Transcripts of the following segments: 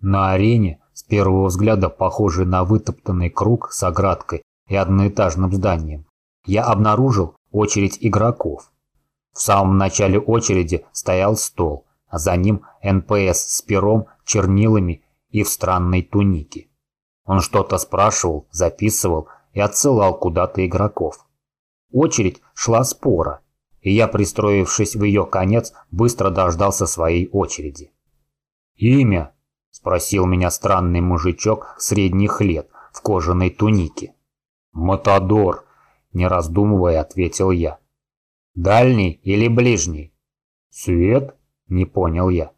На арене, с первого взгляда похожей на вытоптанный круг с оградкой и одноэтажным зданием, я обнаружил очередь игроков. В самом начале очереди стоял стол, а за ним НПС с пером, чернилами и в странной тунике. Он что-то спрашивал, записывал и отсылал куда-то игроков. Очередь шла споро, и я, пристроившись в ее конец, быстро дождался своей очереди. «Имя?» – спросил меня странный мужичок средних лет в кожаной тунике. «Матадор», – не раздумывая, ответил я. «Дальний или ближний?» «Свет?» – не понял я.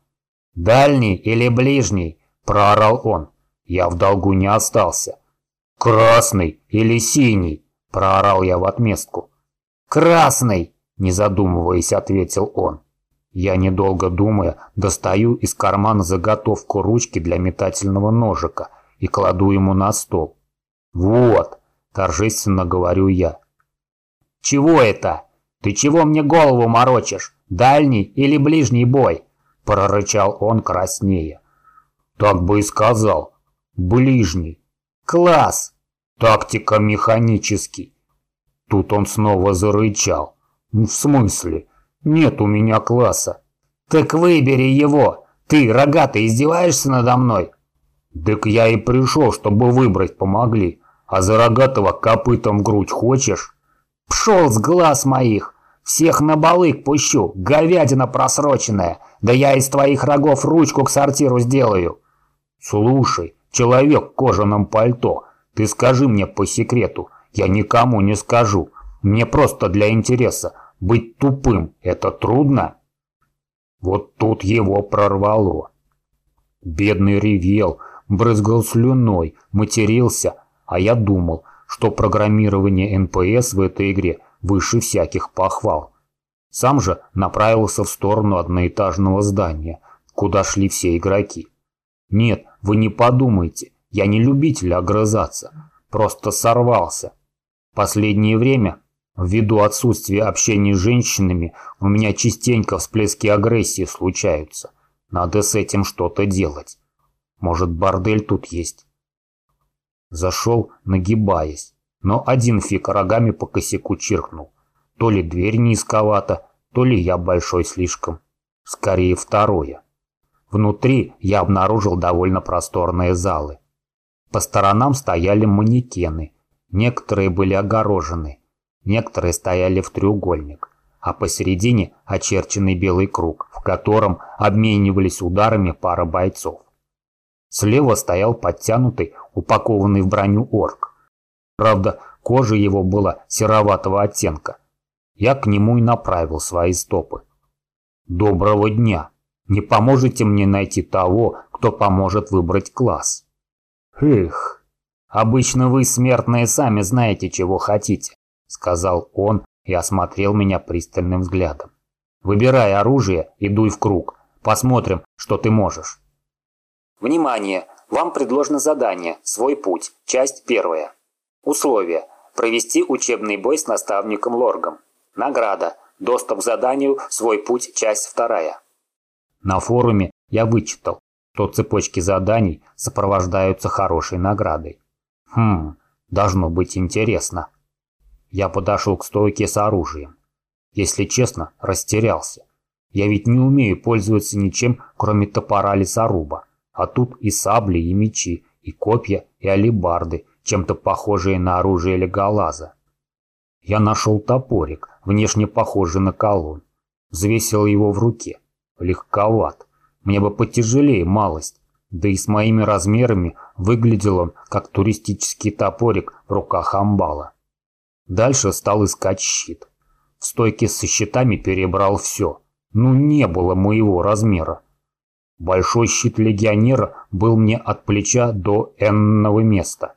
«Дальний или ближний?» – проорал он. Я в долгу не остался. «Красный или синий?» – проорал я в отместку. «Красный!» – не задумываясь, ответил он. Я, недолго думая, достаю из кармана заготовку ручки для метательного ножика и кладу ему на стол. «Вот!» – торжественно говорю я. «Чего это? Ты чего мне голову морочишь? Дальний или ближний бой?» – прорычал он краснее. «Так бы и сказал. Ближний. Класс! Тактика механический. Тут он снова зарычал. В смысле? Нет у меня класса. Так выбери его. Ты, рогатый, издеваешься надо мной? Так я и пришел, чтобы выбрать помогли. А за рогатого копытом грудь хочешь? Пшел с глаз моих. Всех на балык пущу, говядина просроченная. Да я из твоих рогов ручку к сортиру сделаю. Слушай, человек в кожаном пальто, ты скажи мне по секрету, я никому не скажу. Мне просто для интереса. Быть тупым – это трудно? Вот тут его прорвало. Бедный ревел, брызгал слюной, матерился, а я думал, что программирование НПС в этой игре выше всяких похвал. Сам же направился в сторону одноэтажного здания, куда шли все игроки. Нет, вы не подумайте, я не любитель огрызаться, просто сорвался. Последнее время, ввиду отсутствия общения с женщинами, у меня частенько всплески агрессии случаются. Надо с этим что-то делать. Может, бордель тут есть? Зашел, нагибаясь, но один фиг рогами по косяку чиркнул. То ли дверь низковата, то ли я большой слишком. Скорее второе. Внутри я обнаружил довольно просторные залы. По сторонам стояли манекены. Некоторые были огорожены, некоторые стояли в треугольник, а посередине очерченный белый круг, в котором обменивались ударами пара бойцов. Слева стоял подтянутый, упакованный в броню орк. Правда, кожа его была сероватого оттенка. Я к нему и направил свои стопы. «Доброго дня!» Не поможете мне найти того, кто поможет выбрать класс? Эх, обычно вы, смертные, сами знаете, чего хотите, сказал он и осмотрел меня пристальным взглядом. Выбирай оружие и дуй в круг. Посмотрим, что ты можешь. Внимание! Вам предложено задание «Свой путь», часть первая. Условия. Провести учебный бой с наставником Лоргом. Награда. Доступ к заданию «Свой путь», часть вторая. На форуме я вычитал, что цепочки заданий сопровождаются хорошей наградой. Хм, должно быть интересно. Я подошел к стойке с оружием. Если честно, растерялся. Я ведь не умею пользоваться ничем, кроме топора лесоруба. А тут и сабли, и мечи, и копья, и алебарды, чем-то похожие на оружие леголаза. Я нашел топорик, внешне похожий на колонн. Взвесил его в руке легковат. Мне бы потяжелее малость. Да и с моими размерами выглядел он, как туристический топорик в руках амбала. Дальше стал искать щит. В стойке со щитами перебрал все. Ну, не было моего размера. Большой щит легионера был мне от плеча до энного места.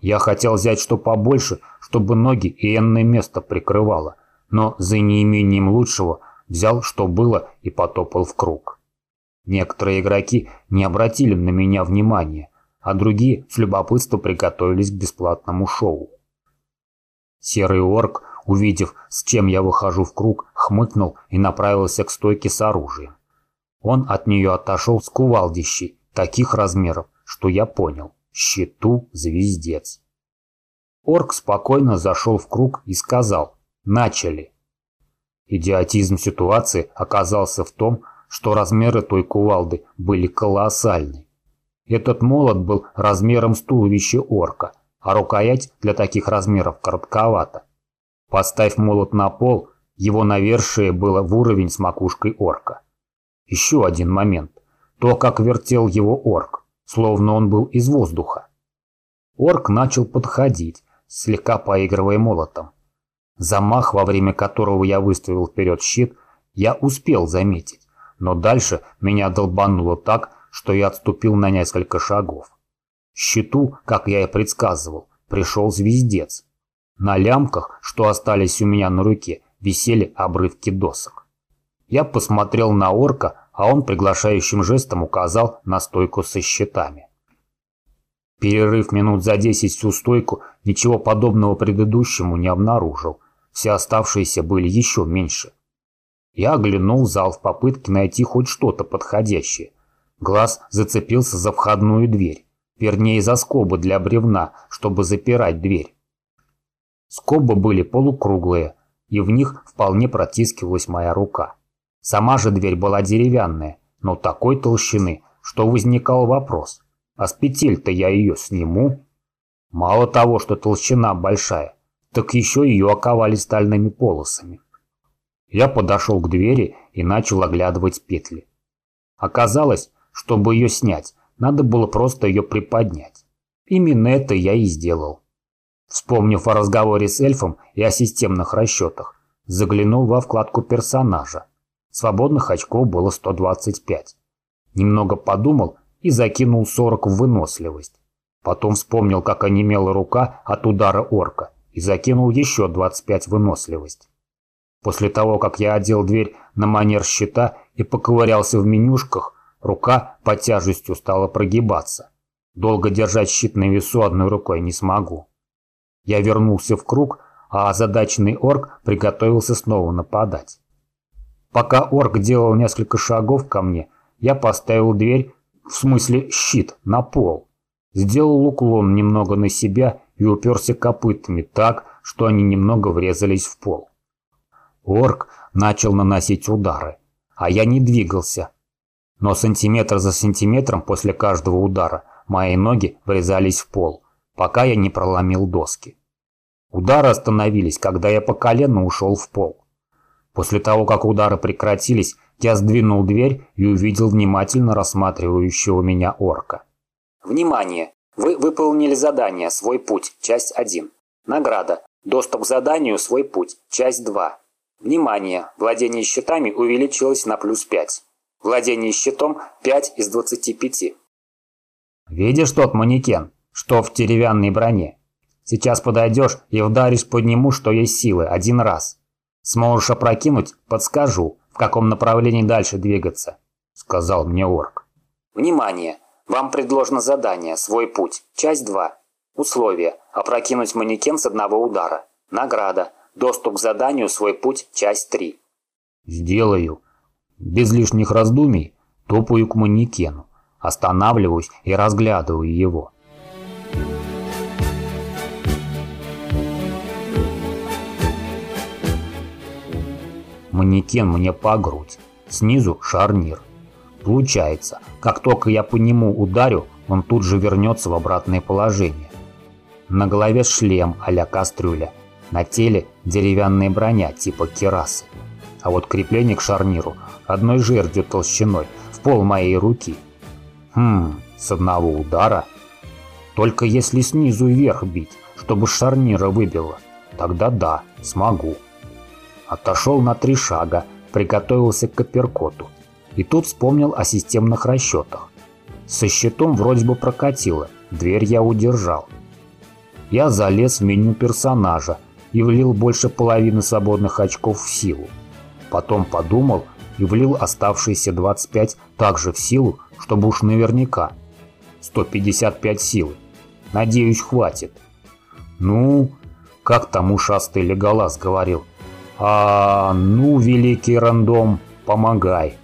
Я хотел взять что побольше, чтобы ноги и энное место прикрывало, но за неимением лучшего взял, что было, и потопал в круг. Некоторые игроки не обратили на меня внимания, а другие с любопытством приготовились к бесплатному шоу. Серый орк, увидев, с чем я выхожу в круг, хмыкнул и направился к стойке с оружием. Он от нее отошел с кувалдищей таких размеров, что я понял – щиту звездец. Орк спокойно зашел в круг и сказал «Начали». Идиотизм ситуации оказался в том, что размеры той кувалды были колоссальны. Этот молот был размером с туловище орка, а рукоять для таких размеров коротковата. Поставь молот на пол, его навершие было в уровень с макушкой орка. Еще один момент. То, как вертел его орк, словно он был из воздуха. Орк начал подходить, слегка поигрывая молотом. Замах, во время которого я выставил вперед щит, я успел заметить, но дальше меня долбануло так, что я отступил на несколько шагов. Щиту, как я и предсказывал, пришел звездец. На лямках, что остались у меня на руке, висели обрывки досок. Я посмотрел на орка, а он приглашающим жестом указал на стойку со щитами. Перерыв минут за десять всю стойку ничего подобного предыдущему не обнаружил. Все оставшиеся были еще меньше. Я оглянул зал в попытке найти хоть что-то подходящее. Глаз зацепился за входную дверь, вернее за скобы для бревна, чтобы запирать дверь. Скобы были полукруглые, и в них вполне протискивалась моя рука. Сама же дверь была деревянная, но такой толщины, что возникал вопрос, а с петель-то я ее сниму? Мало того, что толщина большая, так еще ее оковали стальными полосами. Я подошел к двери и начал оглядывать петли. Оказалось, чтобы ее снять, надо было просто ее приподнять. Именно это я и сделал. Вспомнив о разговоре с эльфом и о системных расчетах, заглянул во вкладку персонажа. Свободных очков было 125. Немного подумал и закинул 40 в выносливость. Потом вспомнил, как онемела рука от удара орка и закинул еще 25 в выносливость. После того, как я одел дверь на манер щита и поковырялся в менюшках, рука под тяжестью стала прогибаться. Долго держать щит на весу одной рукой не смогу. Я вернулся в круг, а озадаченный орк приготовился снова нападать. Пока орк делал несколько шагов ко мне, я поставил дверь, в смысле щит, на пол. Сделал уклон немного на себя и уперся копытами так, что они немного врезались в пол. Орк начал наносить удары, а я не двигался. Но сантиметр за сантиметром после каждого удара мои ноги врезались в пол, пока я не проломил доски. Удары остановились, когда я по колено ушел в пол. После того, как удары прекратились, я сдвинул дверь и увидел внимательно рассматривающего меня орка. Внимание! Вы выполнили задание «Свой путь», часть 1. Награда. Доступ к заданию «Свой путь», часть 2. Внимание! Владение щитами увеличилось на плюс 5. Владение щитом 5 из 25. Видишь тот манекен, что в деревянной броне? Сейчас подойдешь и вдаришь по нему, что есть силы, один раз. Сможешь опрокинуть, подскажу, в каком направлении дальше двигаться», — сказал мне орк. «Внимание! Вам предложено задание «Свой путь», часть 2. Условия. Опрокинуть манекен с одного удара. Награда. Доступ к заданию «Свой путь», часть 3. «Сделаю». Без лишних раздумий топаю к манекену, останавливаюсь и разглядываю его. Манекен мне по грудь, снизу шарнир. Получается, как только я по нему ударю, он тут же вернется в обратное положение. На голове шлем а-ля кастрюля, на теле деревянная броня типа керасы. А вот крепление к шарниру одной жердью толщиной в пол моей руки. Хм, с одного удара. Только если снизу вверх бить, чтобы шарнира выбило, тогда да, смогу. Отошел на три шага, приготовился к апперкоту. И тут вспомнил о системных расчетах. Со щитом вроде бы прокатило, дверь я удержал. Я залез в меню персонажа и влил больше половины свободных очков в силу. Потом подумал и влил оставшиеся 25 также в силу, чтобы уж наверняка. 155 силы. Надеюсь, хватит. Ну, как там ушастый Леголас говорил, а, ну, великий рандом, помогай.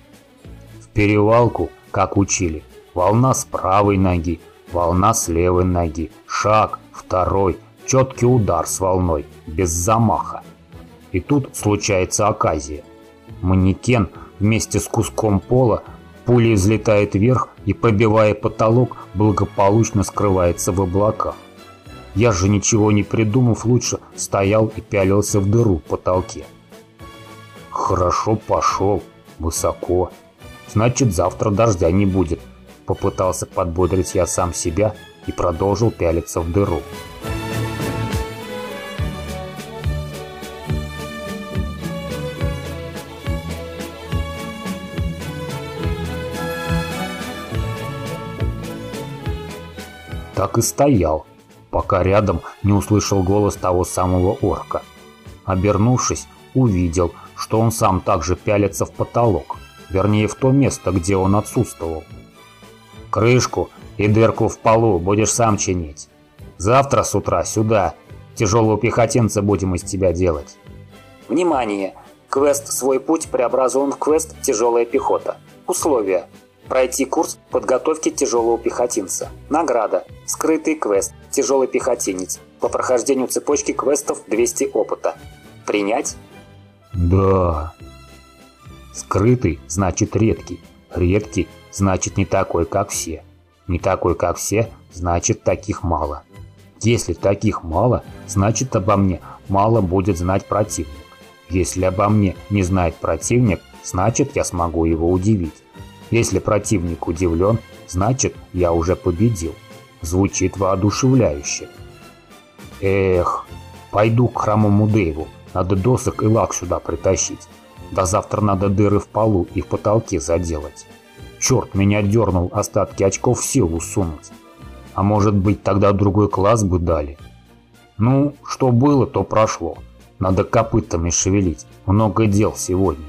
В перевалку, как учили, волна с правой ноги, волна с левой ноги, шаг, второй, четкий удар с волной, без замаха. И тут случается оказия. Манекен вместе с куском пола пулей взлетает вверх и, побивая потолок, благополучно скрывается в облаках. Я же ничего не придумав лучше, стоял и пялился в дыру в потолке. Хорошо пошел, высоко. Значит, завтра дождя не будет. Попытался подбодрить я сам себя и продолжил пялиться в дыру. Так и стоял, пока рядом не услышал голос того самого орка. Обернувшись, увидел, что он сам также пялится в потолок, вернее в то место, где он отсутствовал. «Крышку и дырку в полу будешь сам чинить. Завтра с утра сюда. Тяжелого пехотинца будем из тебя делать». Внимание! Квест «Свой путь» преобразован в квест «Тяжелая пехота». Условия. Пройти курс подготовки тяжелого пехотинца. Награда. Скрытый квест. Тяжелый пехотинец. По прохождению цепочки квестов 200 опыта. Принять? Да. Скрытый значит редкий. Редкий значит не такой, как все. Не такой, как все, значит таких мало. Если таких мало, значит обо мне мало будет знать противник. Если обо мне не знает противник, значит я смогу его удивить. Если противник удивлен, значит я уже победил. Звучит воодушевляюще. Эх, пойду к хромому Дэйву. Надо досок и лак сюда притащить. До завтра надо дыры в полу и в потолке заделать. Черт, меня дернул остатки очков в силу сунуть. А может быть тогда другой класс бы дали? Ну, что было, то прошло. Надо копытами шевелить. Много дел сегодня.